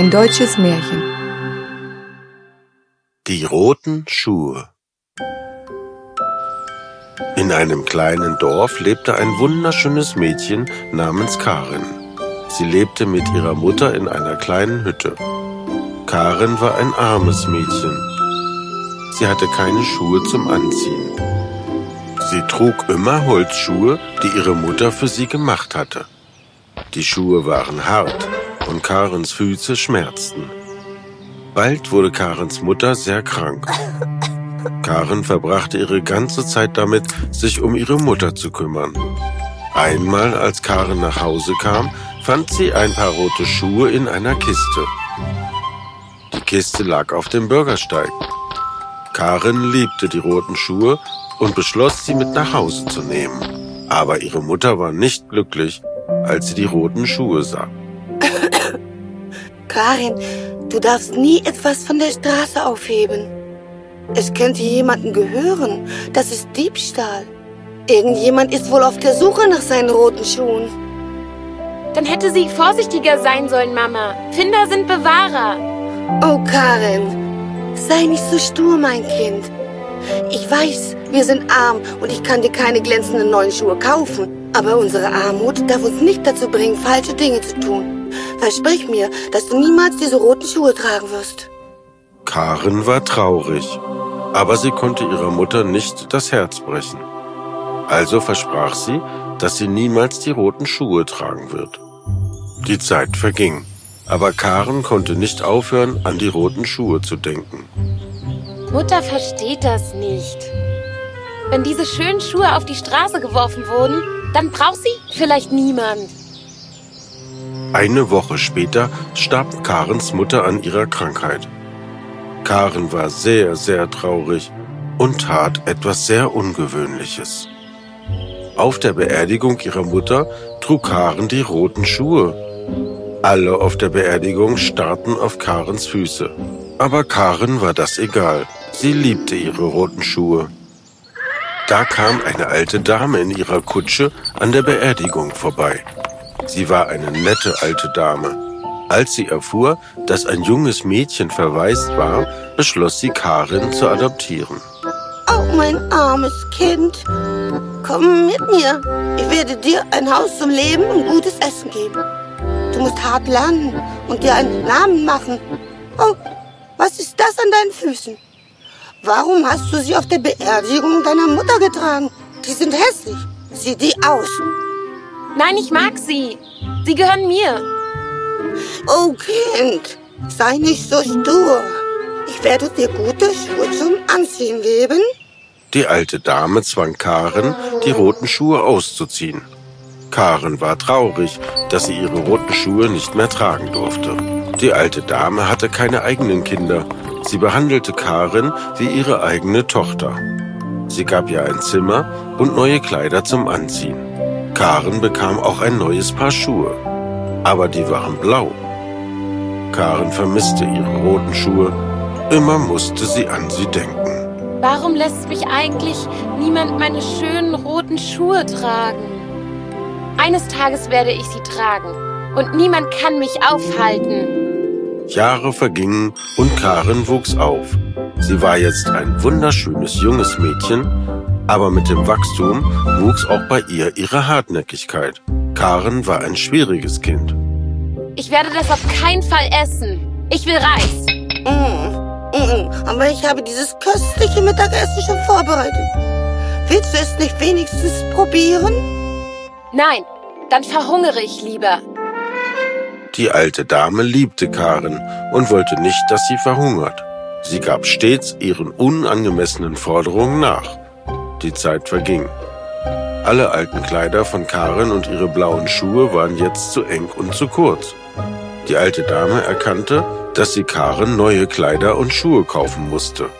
Ein deutsches Märchen. Die roten Schuhe. In einem kleinen Dorf lebte ein wunderschönes Mädchen namens Karin. Sie lebte mit ihrer Mutter in einer kleinen Hütte. Karin war ein armes Mädchen. Sie hatte keine Schuhe zum Anziehen. Sie trug immer Holzschuhe, die ihre Mutter für sie gemacht hatte. Die Schuhe waren hart und Karens Füße schmerzten. Bald wurde Karens Mutter sehr krank. Karen verbrachte ihre ganze Zeit damit, sich um ihre Mutter zu kümmern. Einmal, als Karen nach Hause kam, fand sie ein paar rote Schuhe in einer Kiste. Die Kiste lag auf dem Bürgersteig. Karen liebte die roten Schuhe und beschloss, sie mit nach Hause zu nehmen. Aber ihre Mutter war nicht glücklich, als sie die roten Schuhe sah. Karin, du darfst nie etwas von der Straße aufheben. Es könnte jemandem gehören. Das ist Diebstahl. Irgendjemand ist wohl auf der Suche nach seinen roten Schuhen. Dann hätte sie vorsichtiger sein sollen, Mama. Finder sind Bewahrer. Oh, Karin, sei nicht so stur, mein Kind. Ich weiß, wir sind arm und ich kann dir keine glänzenden neuen Schuhe kaufen. Aber unsere Armut darf uns nicht dazu bringen, falsche Dinge zu tun. Versprich mir, dass du niemals diese roten Schuhe tragen wirst. Karen war traurig, aber sie konnte ihrer Mutter nicht das Herz brechen. Also versprach sie, dass sie niemals die roten Schuhe tragen wird. Die Zeit verging, aber Karen konnte nicht aufhören, an die roten Schuhe zu denken. Mutter versteht das nicht. Wenn diese schönen Schuhe auf die Straße geworfen wurden, dann braucht sie vielleicht niemand. Eine Woche später starb Karens Mutter an ihrer Krankheit. Karen war sehr, sehr traurig und tat etwas sehr Ungewöhnliches. Auf der Beerdigung ihrer Mutter trug Karen die roten Schuhe. Alle auf der Beerdigung starrten auf Karens Füße. Aber Karen war das egal. Sie liebte ihre roten Schuhe. Da kam eine alte Dame in ihrer Kutsche an der Beerdigung vorbei. Sie war eine nette alte Dame. Als sie erfuhr, dass ein junges Mädchen verwaist war, beschloss sie, Karin zu adoptieren. Oh, mein armes Kind. Komm mit mir. Ich werde dir ein Haus zum Leben und gutes Essen geben. Du musst hart lernen und dir einen Namen machen. Oh, was ist das an deinen Füßen? Warum hast du sie auf der Beerdigung deiner Mutter getragen? Die sind hässlich. Sieh die aus. Nein, ich mag sie. Sie gehören mir. Oh Kind, sei nicht so stur. Ich werde dir gute Schuhe zum Anziehen geben. Die alte Dame zwang Karen, die roten Schuhe auszuziehen. Karen war traurig, dass sie ihre roten Schuhe nicht mehr tragen durfte. Die alte Dame hatte keine eigenen Kinder. Sie behandelte Karen wie ihre eigene Tochter. Sie gab ihr ein Zimmer und neue Kleider zum Anziehen. Karen bekam auch ein neues Paar Schuhe, aber die waren blau. Karen vermisste ihre roten Schuhe. Immer musste sie an sie denken. Warum lässt mich eigentlich niemand meine schönen roten Schuhe tragen? Eines Tages werde ich sie tragen und niemand kann mich aufhalten. Jahre vergingen und Karen wuchs auf. Sie war jetzt ein wunderschönes junges Mädchen aber mit dem Wachstum wuchs auch bei ihr ihre Hartnäckigkeit. Karen war ein schwieriges Kind. Ich werde das auf keinen Fall essen. Ich will Reis. Mm, mm, aber ich habe dieses köstliche Mittagessen schon vorbereitet. Willst du es nicht wenigstens probieren? Nein, dann verhungere ich lieber. Die alte Dame liebte Karen und wollte nicht, dass sie verhungert. Sie gab stets ihren unangemessenen Forderungen nach. Die Zeit verging. Alle alten Kleider von Karen und ihre blauen Schuhe waren jetzt zu eng und zu kurz. Die alte Dame erkannte, dass sie Karen neue Kleider und Schuhe kaufen musste.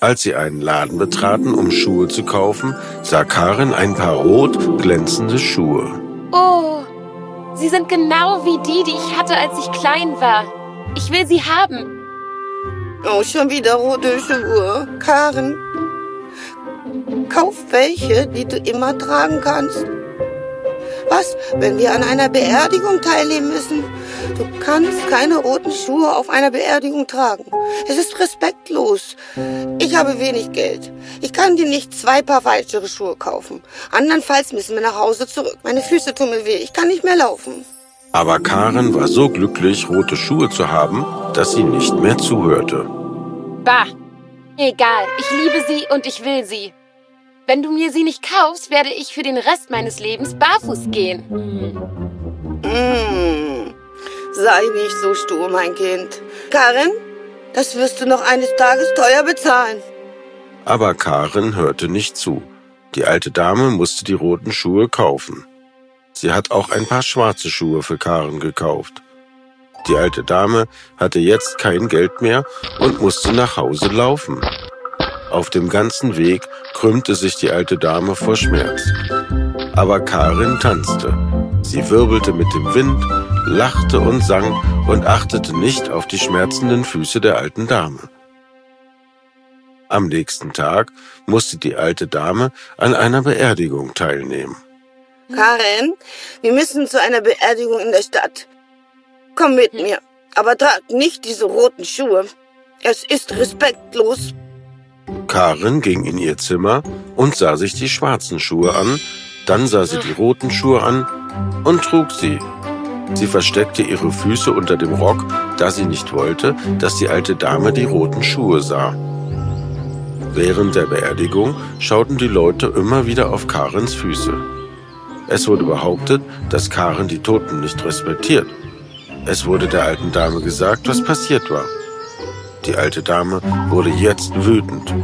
Als sie einen Laden betraten, um Schuhe zu kaufen, sah Karen ein paar rot glänzende Schuhe. Oh, sie sind genau wie die, die ich hatte, als ich klein war. Ich will sie haben. Oh, schon wieder rote Schuhe. Karen, Kauf welche, die du immer tragen kannst. Was, wenn wir an einer Beerdigung teilnehmen müssen? Du kannst keine roten Schuhe auf einer Beerdigung tragen. Es ist respektlos. Ich habe wenig Geld. Ich kann dir nicht zwei Paar weitere Schuhe kaufen. Andernfalls müssen wir nach Hause zurück. Meine Füße tun mir weh. Ich kann nicht mehr laufen. Aber Karen war so glücklich, rote Schuhe zu haben, dass sie nicht mehr zuhörte. Bah, egal. Ich liebe sie und ich will sie. Wenn du mir sie nicht kaufst, werde ich für den Rest meines Lebens barfuß gehen. Mmh. Sei nicht so stur, mein Kind. Karen, das wirst du noch eines Tages teuer bezahlen. Aber Karen hörte nicht zu. Die alte Dame musste die roten Schuhe kaufen. Sie hat auch ein paar schwarze Schuhe für Karen gekauft. Die alte Dame hatte jetzt kein Geld mehr und musste nach Hause laufen. Auf dem ganzen Weg krümmte sich die alte Dame vor Schmerz. Aber Karin tanzte. Sie wirbelte mit dem Wind, lachte und sang und achtete nicht auf die schmerzenden Füße der alten Dame. Am nächsten Tag musste die alte Dame an einer Beerdigung teilnehmen. Karin, wir müssen zu einer Beerdigung in der Stadt. Komm mit mir, aber trag nicht diese roten Schuhe. Es ist respektlos. Karin ging in ihr Zimmer und sah sich die schwarzen Schuhe an, dann sah sie die roten Schuhe an und trug sie. Sie versteckte ihre Füße unter dem Rock, da sie nicht wollte, dass die alte Dame die roten Schuhe sah. Während der Beerdigung schauten die Leute immer wieder auf Karens Füße. Es wurde behauptet, dass Karen die Toten nicht respektiert. Es wurde der alten Dame gesagt, was passiert war. Die alte Dame wurde jetzt wütend.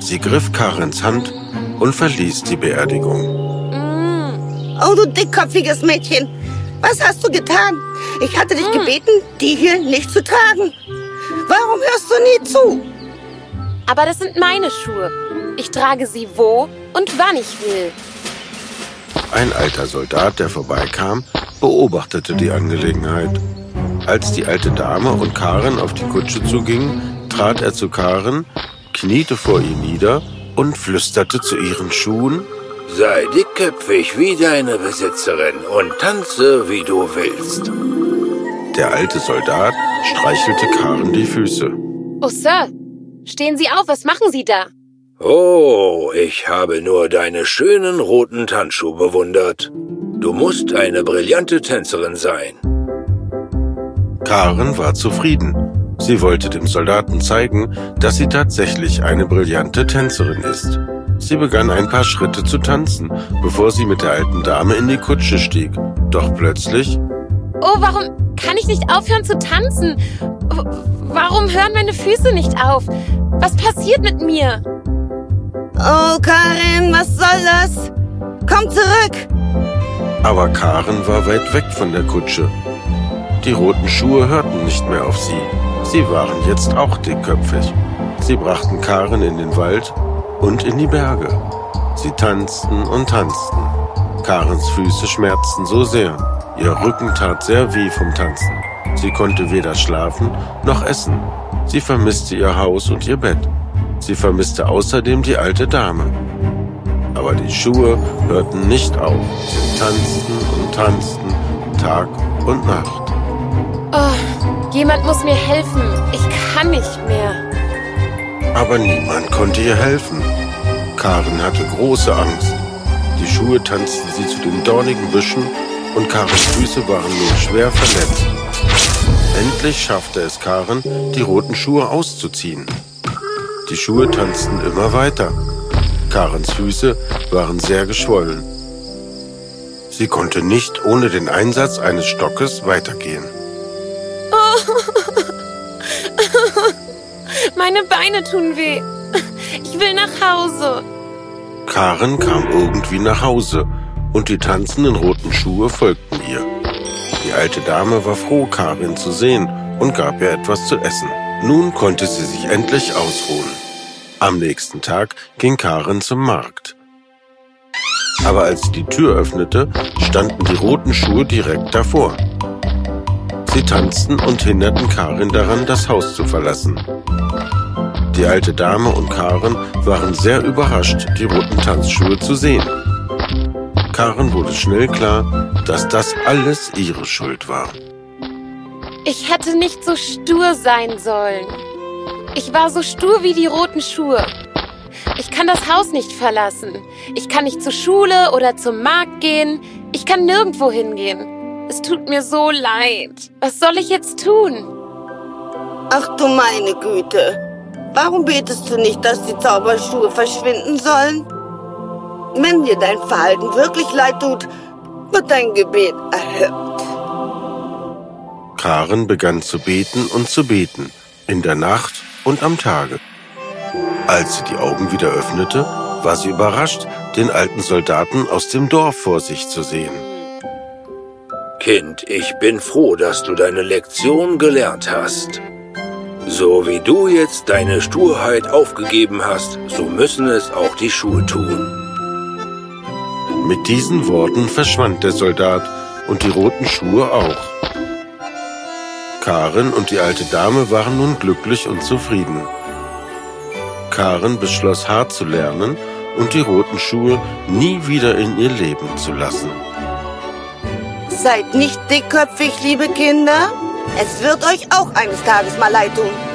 Sie griff Karens Hand und verließ die Beerdigung. Mm. Oh, du dickköpfiges Mädchen. Was hast du getan? Ich hatte dich mm. gebeten, die hier nicht zu tragen. Warum hörst du nie zu? Aber das sind meine Schuhe. Ich trage sie wo und wann ich will. Ein alter Soldat, der vorbeikam, beobachtete die Angelegenheit. Als die alte Dame und Karen auf die Kutsche zugingen, trat er zu Karen, kniete vor ihr nieder und flüsterte zu ihren Schuhen, Sei dickköpfig wie deine Besitzerin und tanze, wie du willst. Der alte Soldat streichelte Karen die Füße. Oh, Sir, stehen Sie auf, was machen Sie da? Oh, ich habe nur deine schönen roten Tanzschuhe bewundert. Du musst eine brillante Tänzerin sein. Karen war zufrieden. Sie wollte dem Soldaten zeigen, dass sie tatsächlich eine brillante Tänzerin ist. Sie begann ein paar Schritte zu tanzen, bevor sie mit der alten Dame in die Kutsche stieg. Doch plötzlich... Oh, warum kann ich nicht aufhören zu tanzen? Warum hören meine Füße nicht auf? Was passiert mit mir? Oh, Karin, was soll das? Komm zurück! Aber Karen war weit weg von der Kutsche. Die roten Schuhe hörten nicht mehr auf sie. Sie waren jetzt auch dickköpfig. Sie brachten Karen in den Wald und in die Berge. Sie tanzten und tanzten. Karens Füße schmerzten so sehr. Ihr Rücken tat sehr weh vom Tanzen. Sie konnte weder schlafen noch essen. Sie vermisste ihr Haus und ihr Bett. Sie vermisste außerdem die alte Dame. Aber die Schuhe hörten nicht auf. Sie tanzten und tanzten Tag und Nacht. Jemand muss mir helfen. Ich kann nicht mehr. Aber niemand konnte ihr helfen. Karen hatte große Angst. Die Schuhe tanzten sie zu den dornigen Büschen und Karens Füße waren nun schwer verletzt. Endlich schaffte es Karen, die roten Schuhe auszuziehen. Die Schuhe tanzten immer weiter. Karens Füße waren sehr geschwollen. Sie konnte nicht ohne den Einsatz eines Stockes weitergehen. Meine Beine tun weh. Ich will nach Hause. Karen kam irgendwie nach Hause und die tanzenden roten Schuhe folgten ihr. Die alte Dame war froh, Karin zu sehen und gab ihr etwas zu essen. Nun konnte sie sich endlich ausruhen. Am nächsten Tag ging Karen zum Markt. Aber als sie die Tür öffnete, standen die roten Schuhe direkt davor. Sie tanzten und hinderten Karin daran, das Haus zu verlassen. Die alte Dame und Karin waren sehr überrascht, die roten Tanzschuhe zu sehen. Karin wurde schnell klar, dass das alles ihre Schuld war. Ich hätte nicht so stur sein sollen. Ich war so stur wie die roten Schuhe. Ich kann das Haus nicht verlassen. Ich kann nicht zur Schule oder zum Markt gehen. Ich kann nirgendwo hingehen. Es tut mir so leid. Was soll ich jetzt tun? Ach du meine Güte. Warum betest du nicht, dass die Zauberschuhe verschwinden sollen? Wenn dir dein Verhalten wirklich leid tut, wird dein Gebet erhört. Karen begann zu beten und zu beten, in der Nacht und am Tage. Als sie die Augen wieder öffnete, war sie überrascht, den alten Soldaten aus dem Dorf vor sich zu sehen. Kind, ich bin froh, dass du deine Lektion gelernt hast. So wie du jetzt deine Sturheit aufgegeben hast, so müssen es auch die Schuhe tun. Mit diesen Worten verschwand der Soldat und die roten Schuhe auch. Karen und die alte Dame waren nun glücklich und zufrieden. Karen beschloss hart zu lernen und die roten Schuhe nie wieder in ihr Leben zu lassen. Seid nicht dickköpfig, liebe Kinder. Es wird euch auch eines Tages mal leid tun.